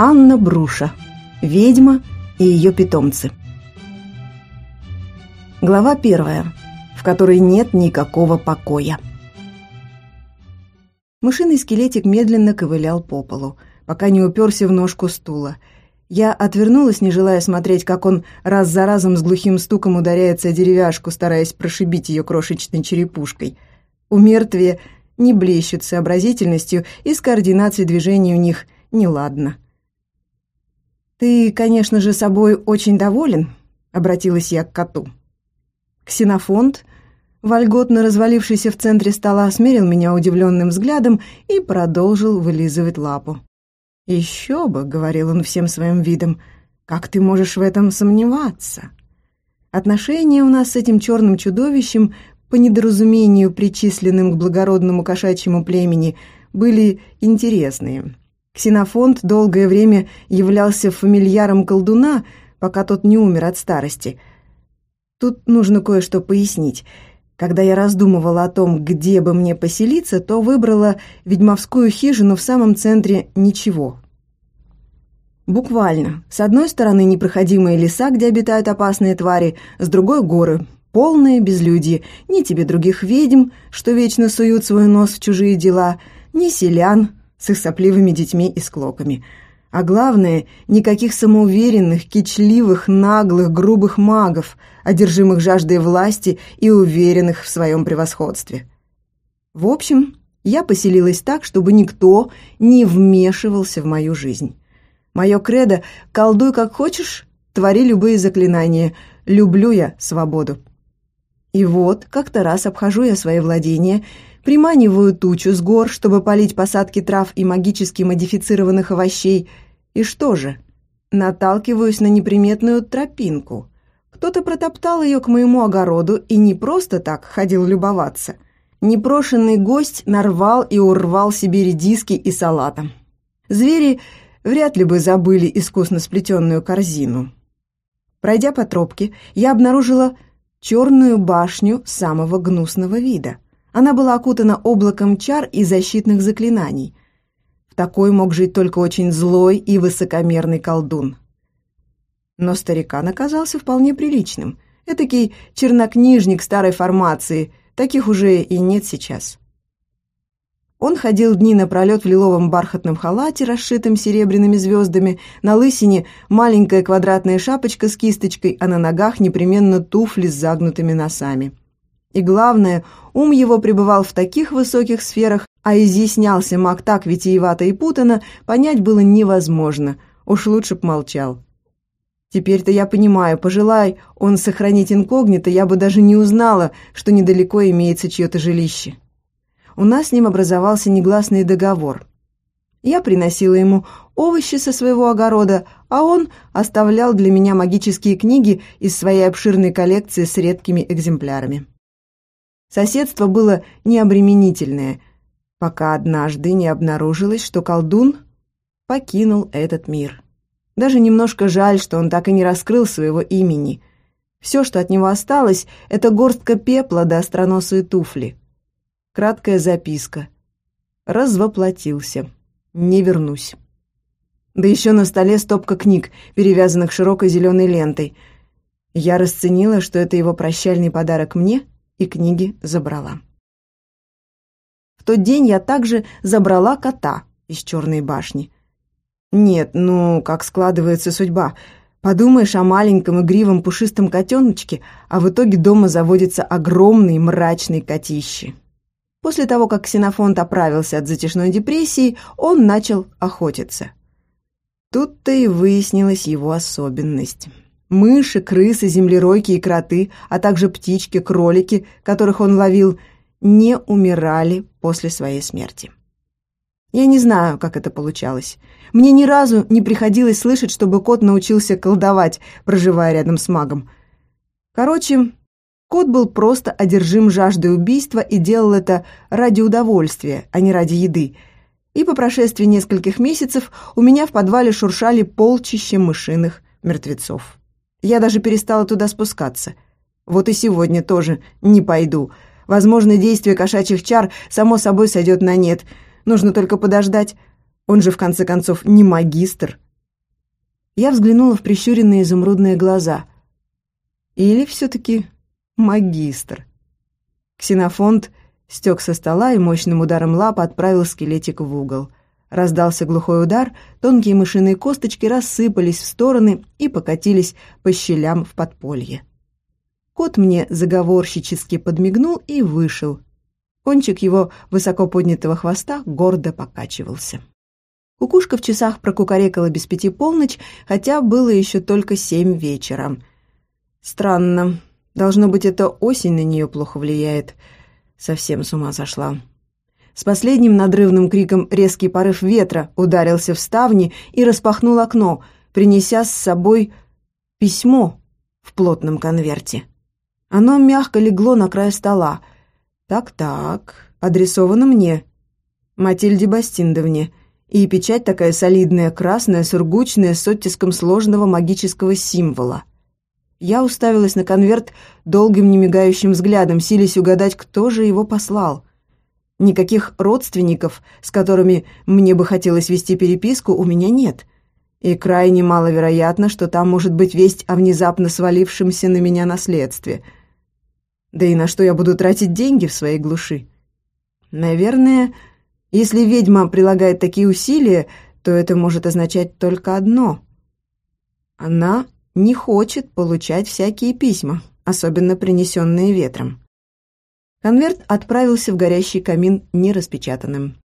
Анна Бруша. Ведьма и ее питомцы. Глава первая, в которой нет никакого покоя. Мышиный скелетик медленно ковылял по полу, пока не уперся в ножку стула. Я отвернулась, не желая смотреть, как он раз за разом с глухим стуком ударяется о деревяшку, стараясь прошибить ее крошечной черепушкой. У мертвия не блещут сообразительностью, и с координацией движений у них неладно. «Ты, конечно же, собой очень доволен», — обратилась я к коту. Ксенофонт, вольготно развалившийся в центре стола, смерил меня удивленным взглядом и продолжил вылизывать лапу. «Еще бы», — говорил он всем своим видом, — «как ты можешь в этом сомневаться?» Отношения у нас с этим черным чудовищем, по недоразумению причисленным к благородному кошачьему племени, были интересные. Ксенофонт долгое время являлся фамильяром колдуна, пока тот не умер от старости. Тут нужно кое-что пояснить. Когда я раздумывала о том, где бы мне поселиться, то выбрала ведьмовскую хижину в самом центре ничего. Буквально. С одной стороны непроходимые леса, где обитают опасные твари, с другой — горы, полные безлюдье. Ни тебе других ведьм, что вечно суют свой нос в чужие дела, ни селян, с их сопливыми детьми и склоками. А главное, никаких самоуверенных, кичливых, наглых, грубых магов, одержимых жаждой власти и уверенных в своем превосходстве. В общем, я поселилась так, чтобы никто не вмешивался в мою жизнь. Мое кредо «колдуй как хочешь, твори любые заклинания, люблю я свободу». И вот, как-то раз обхожу я свои владения – приманиваю тучу с гор, чтобы полить посадки трав и магически модифицированных овощей. И что же? Наталкиваюсь на неприметную тропинку. Кто-то протоптал ее к моему огороду и не просто так ходил любоваться. Непрошенный гость нарвал и урвал себе редиски и салата. Звери вряд ли бы забыли искусно сплетенную корзину. Пройдя по тропке, я обнаружила черную башню самого гнусного вида — она была окутана облаком чар и защитных заклинаний. В такой мог жить только очень злой и высокомерный колдун. Но старикан оказался вполне приличным. Этакий чернокнижник старой формации, таких уже и нет сейчас. Он ходил дни напролет в лиловом бархатном халате, расшитом серебряными звездами, на лысине маленькая квадратная шапочка с кисточкой, а на ногах непременно туфли с загнутыми носами. И главное, ум его пребывал в таких высоких сферах, а изъяснялся маг так витиевато и путано, понять было невозможно. Уж лучше б молчал. Теперь-то я понимаю, пожелай он сохранить инкогнито, я бы даже не узнала, что недалеко имеется чье-то жилище. У нас с ним образовался негласный договор. Я приносила ему овощи со своего огорода, а он оставлял для меня магические книги из своей обширной коллекции с редкими экземплярами. Соседство было необременительное, пока однажды не обнаружилось, что колдун покинул этот мир. Даже немножко жаль, что он так и не раскрыл своего имени. Все, что от него осталось, это горстка пепла да остроносые туфли. Краткая записка. Развоплотился. Не вернусь. Да еще на столе стопка книг, перевязанных широкой зеленой лентой. Я расценила, что это его прощальный подарок мне — и книги забрала. В тот день я также забрала кота из черной башни. Нет, ну, как складывается судьба. Подумаешь о маленьком игривом пушистом котеночке, а в итоге дома заводится огромный мрачный котище. После того, как Ксенофонт оправился от затяжной депрессии, он начал охотиться. Тут-то и выяснилась его особенность. Мыши, крысы, землеройки и кроты, а также птички, кролики, которых он ловил, не умирали после своей смерти. Я не знаю, как это получалось. Мне ни разу не приходилось слышать, чтобы кот научился колдовать, проживая рядом с магом. Короче, кот был просто одержим жаждой убийства и делал это ради удовольствия, а не ради еды. И по прошествии нескольких месяцев у меня в подвале шуршали полчища мышиных мертвецов. Я даже перестала туда спускаться. Вот и сегодня тоже не пойду. Возможно, действие кошачьих чар само собой сойдет на нет. Нужно только подождать. Он же, в конце концов, не магистр, Я взглянула в прищуренные изумрудные глаза. Или все-таки магистр? Ксенофонт стек со стола и мощным ударом лапы отправил скелетик в угол. Раздался глухой удар, тонкие мышиные косточки рассыпались в стороны и покатились по щелям в подполье. Кот мне заговорщически подмигнул и вышел. Кончик его высоко поднятого хвоста гордо покачивался. Кукушка в часах прокукарекала без пяти полночь, хотя было еще только семь вечера. Странно. Должно быть, это осень на нее плохо влияет. Совсем с ума сошла. С последним надрывным криком резкий порыв ветра ударился в ставни и распахнул окно, принеся с собой письмо в плотном конверте. Оно мягко легло на край стола. Так-так, адресовано мне, Матильде Бастиндовне, и печать такая солидная, красная, сургучная, с оттиском сложного магического символа. Я уставилась на конверт долгим немигающим взглядом, силясь угадать, кто же его послал. Никаких родственников, с которыми мне бы хотелось вести переписку, у меня нет. И крайне маловероятно, что там может быть весть о внезапно свалившемся на меня наследстве — да и на что я буду тратить деньги в своей глуши? Наверное, если ведьма прилагает такие усилия, то это может означать только одно. Она не хочет получать всякие письма, особенно принесенные ветром. Конверт отправился в горящий камин нераспечатанным.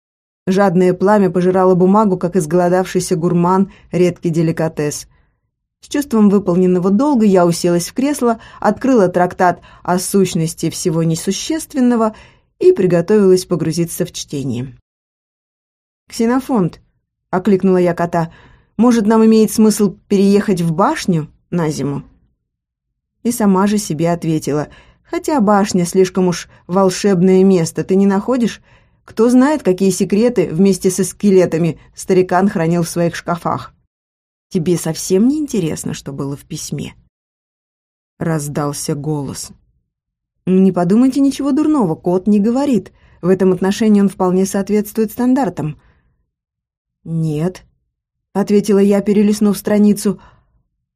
Жадное пламя пожирало бумагу, как изголодавшийся гурман редкий деликатес. С чувством выполненного долга я уселась в кресло, открыла трактат о сущности всего несущественного и приготовилась погрузиться в чтение. «Ксенофонт», — окликнула я кота, — «может, нам имеет смысл переехать в башню на зиму?» И сама же себе ответила, «Хотя башня слишком уж волшебное место, ты не находишь? Кто знает, какие секреты вместе со скелетами старикан хранил в своих шкафах?» Тебе совсем не интересно, что было в письме?» Раздался голос. «Не подумайте ничего дурного, кот не говорит. В этом отношении он вполне соответствует стандартам». «Нет», — ответила я, перелистнув страницу.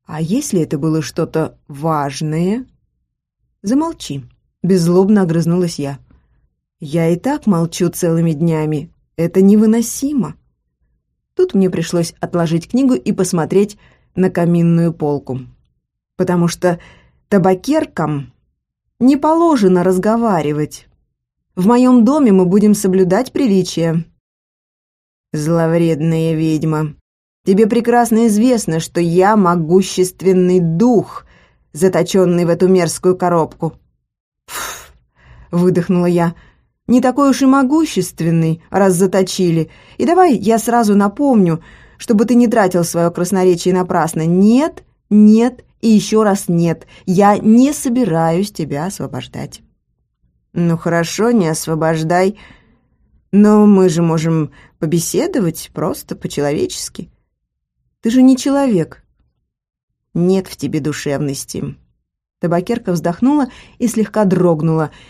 «А если это было что-то важное?» «Замолчи», — беззлобно огрызнулась я. «Я и так молчу целыми днями. Это невыносимо». Тут мне пришлось отложить книгу и посмотреть на каминную полку. Потому что табакеркам не положено разговаривать. В моем доме мы будем соблюдать приличия. Зловредная ведьма, тебе прекрасно известно, что я могущественный дух, заточенный в эту мерзкую коробку. Фу, выдохнула я, — не такой уж и могущественный, раз заточили. И давай я сразу напомню, чтобы ты не тратил свое красноречие напрасно. Нет, нет и еще раз нет. Я не собираюсь тебя освобождать». «Ну хорошо, не освобождай. Но мы же можем побеседовать просто по-человечески. Ты же не человек. Нет в тебе душевности». Табакерка вздохнула и слегка дрогнула –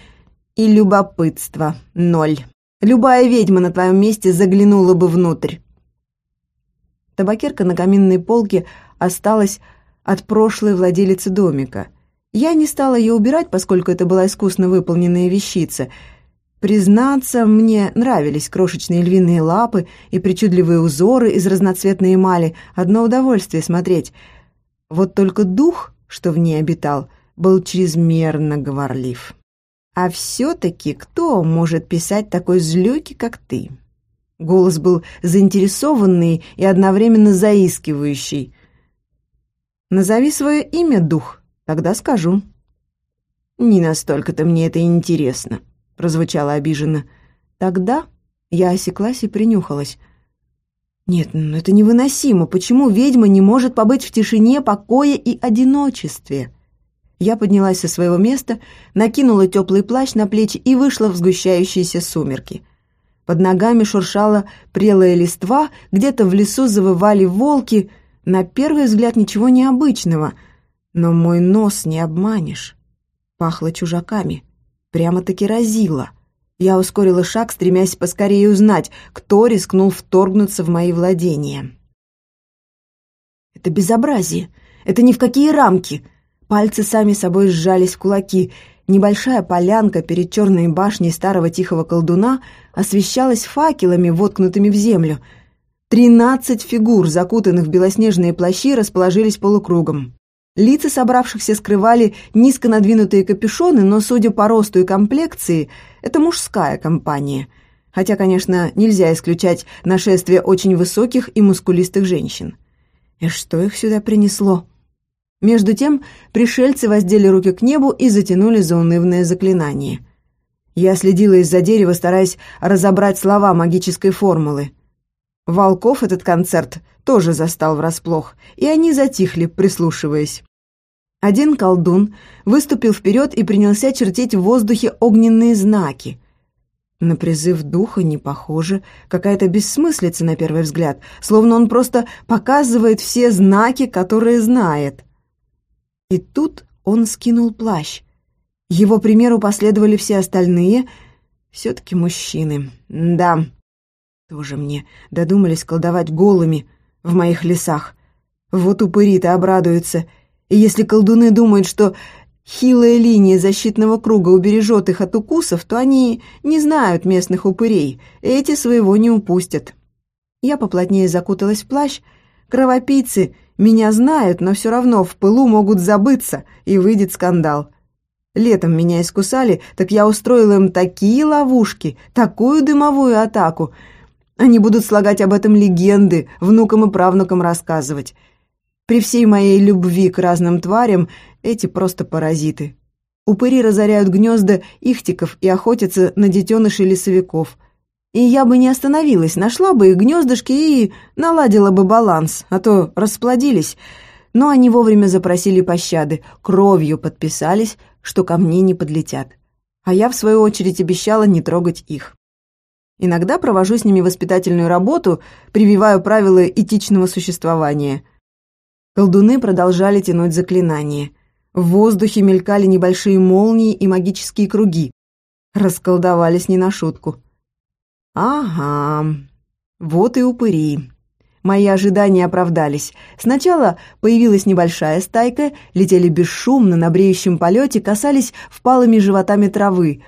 и любопытство — ноль. Любая ведьма на твоем месте заглянула бы внутрь. Табакерка на каминной полке осталась от прошлой владелицы домика. Я не стала ее убирать, поскольку это была искусно выполненная вещица. Признаться, мне нравились крошечные львиные лапы и причудливые узоры из разноцветной эмали. Одно удовольствие смотреть. Вот только дух, что в ней обитал, был чрезмерно говорлив. А все-таки кто может писать такой злюки, как ты?» Голос был заинтересованный и одновременно заискивающий. «Назови свое имя, дух, тогда скажу». «Не настолько-то мне это интересно», — прозвучало обиженно. «Тогда...» — я осеклась и принюхалась. «Нет, ну это невыносимо. Почему ведьма не может побыть в тишине, покое и одиночестве?» Я поднялась со своего места, накинула теплый плащ на плечи и вышла в сгущающиеся сумерки. Под ногами шуршала прелая листва, где-то в лесу завывали волки. На первый взгляд ничего необычного, но мой нос не обманешь. Пахло чужаками, прямо-таки разило. Я ускорила шаг, стремясь поскорее узнать, кто рискнул вторгнуться в мои владения. Это безобразие. Это ни в какие рамки. Пальцы сами собой сжались в кулаки. Небольшая полянка перед черной башней старого тихого колдуна освещалась факелами, воткнутыми в землю. Тринадцать фигур, закутанных в белоснежные плащи, расположились полукругом. Лица собравшихся скрывали низко надвинутые капюшоны, но, судя по росту и комплекции, это мужская компания. Хотя, конечно, нельзя исключать нашествие очень высоких и мускулистых женщин. И что их сюда принесло? Между тем пришельцы воздели руки к небу и затянули заунывное заклинание. Я следила из-за дерева, стараясь разобрать слова магической формулы. Волков этот концерт тоже застал врасплох, и они затихли, прислушиваясь. Один колдун выступил вперед и принялся чертить в воздухе огненные знаки. На призыв духа не похоже, какая-то бессмыслица на первый взгляд, словно он просто показывает все знаки, которые знает. И тут он скинул плащ. Его примеру последовали все остальные, все-таки мужчины. Да, тоже мне додумались колдовать голыми в моих лесах. Вот упыри-то обрадуются. И если колдуны думают, что хилая линия защитного круга убережет их от укусов, то они не знают местных упырей, эти своего не упустят. Я поплотнее закуталась в плащ. Кровопийцы меня знают, но все равно в пылу могут забыться, и выйдет скандал. Летом меня искусали, так я устроила им такие ловушки, такую дымовую атаку. Они будут слагать об этом легенды, внукам и правнукам рассказывать. При всей моей любви к разным тварям эти просто паразиты. Упыри разоряют гнезда ихтиков и охотятся на детенышей лесовиков. И я бы не остановилась, нашла бы их гнездышки и наладила бы баланс, а то расплодились. Но они вовремя запросили пощады, кровью подписались, что ко мне не подлетят. А я, в свою очередь, обещала не трогать их. Иногда провожу с ними воспитательную работу, прививаю правила этичного существования – Колдуны продолжали тянуть заклинания. В воздухе мелькали небольшие молнии и магические круги. Расколдовались не на шутку. «Ага, вот и упыри». Мои ожидания оправдались. Сначала появилась небольшая стайка, летели бесшумно, на бреющем полете, касались впалыми животами травы.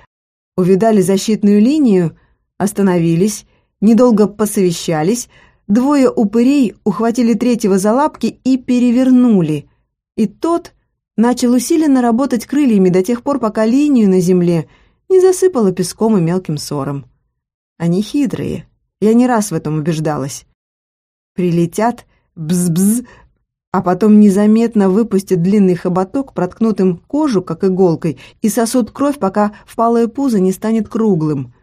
Увидали защитную линию, остановились, недолго посовещались, Двое упырей ухватили третьего за лапки и перевернули. И тот начал усиленно работать крыльями до тех пор, пока линию на земле не засыпало песком и мелким сором. Они хитрые, я не раз в этом убеждалась. Прилетят, бз-бз, а потом незаметно выпустят длинный хоботок, проткнутым кожу, как иголкой, и сосут кровь, пока впалое пузо не станет круглым.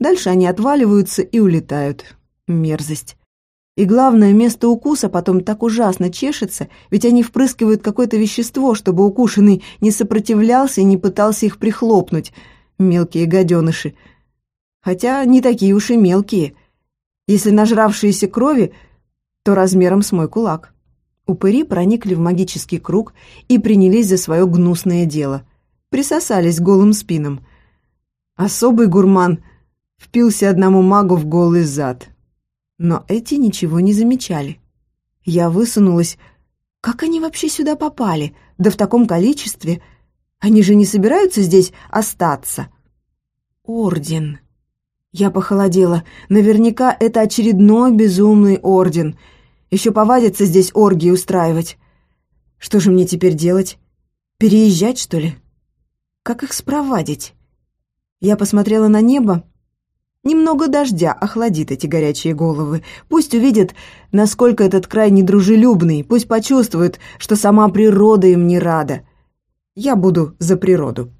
Дальше они отваливаются и улетают. Мерзость. И главное, место укуса потом так ужасно чешется, ведь они впрыскивают какое-то вещество, чтобы укушенный не сопротивлялся и не пытался их прихлопнуть. Мелкие гаденыши. Хотя не такие уж и мелкие. Если нажравшиеся крови, то размером с мой кулак. Упыри проникли в магический круг и принялись за свое гнусное дело. Присосались голым спинам. Особый гурман впился одному магу в голый зад. Но эти ничего не замечали. Я высунулась. Как они вообще сюда попали? Да в таком количестве. Они же не собираются здесь остаться. Орден. Я похолодела. Наверняка это очередной безумный орден. Еще повадятся здесь оргии устраивать. Что же мне теперь делать? Переезжать, что ли? Как их спровадить? Я посмотрела на небо Немного дождя охладит эти горячие головы. Пусть увидят, насколько этот край недружелюбный, пусть почувствуют, что сама природа им не рада. Я буду за природу.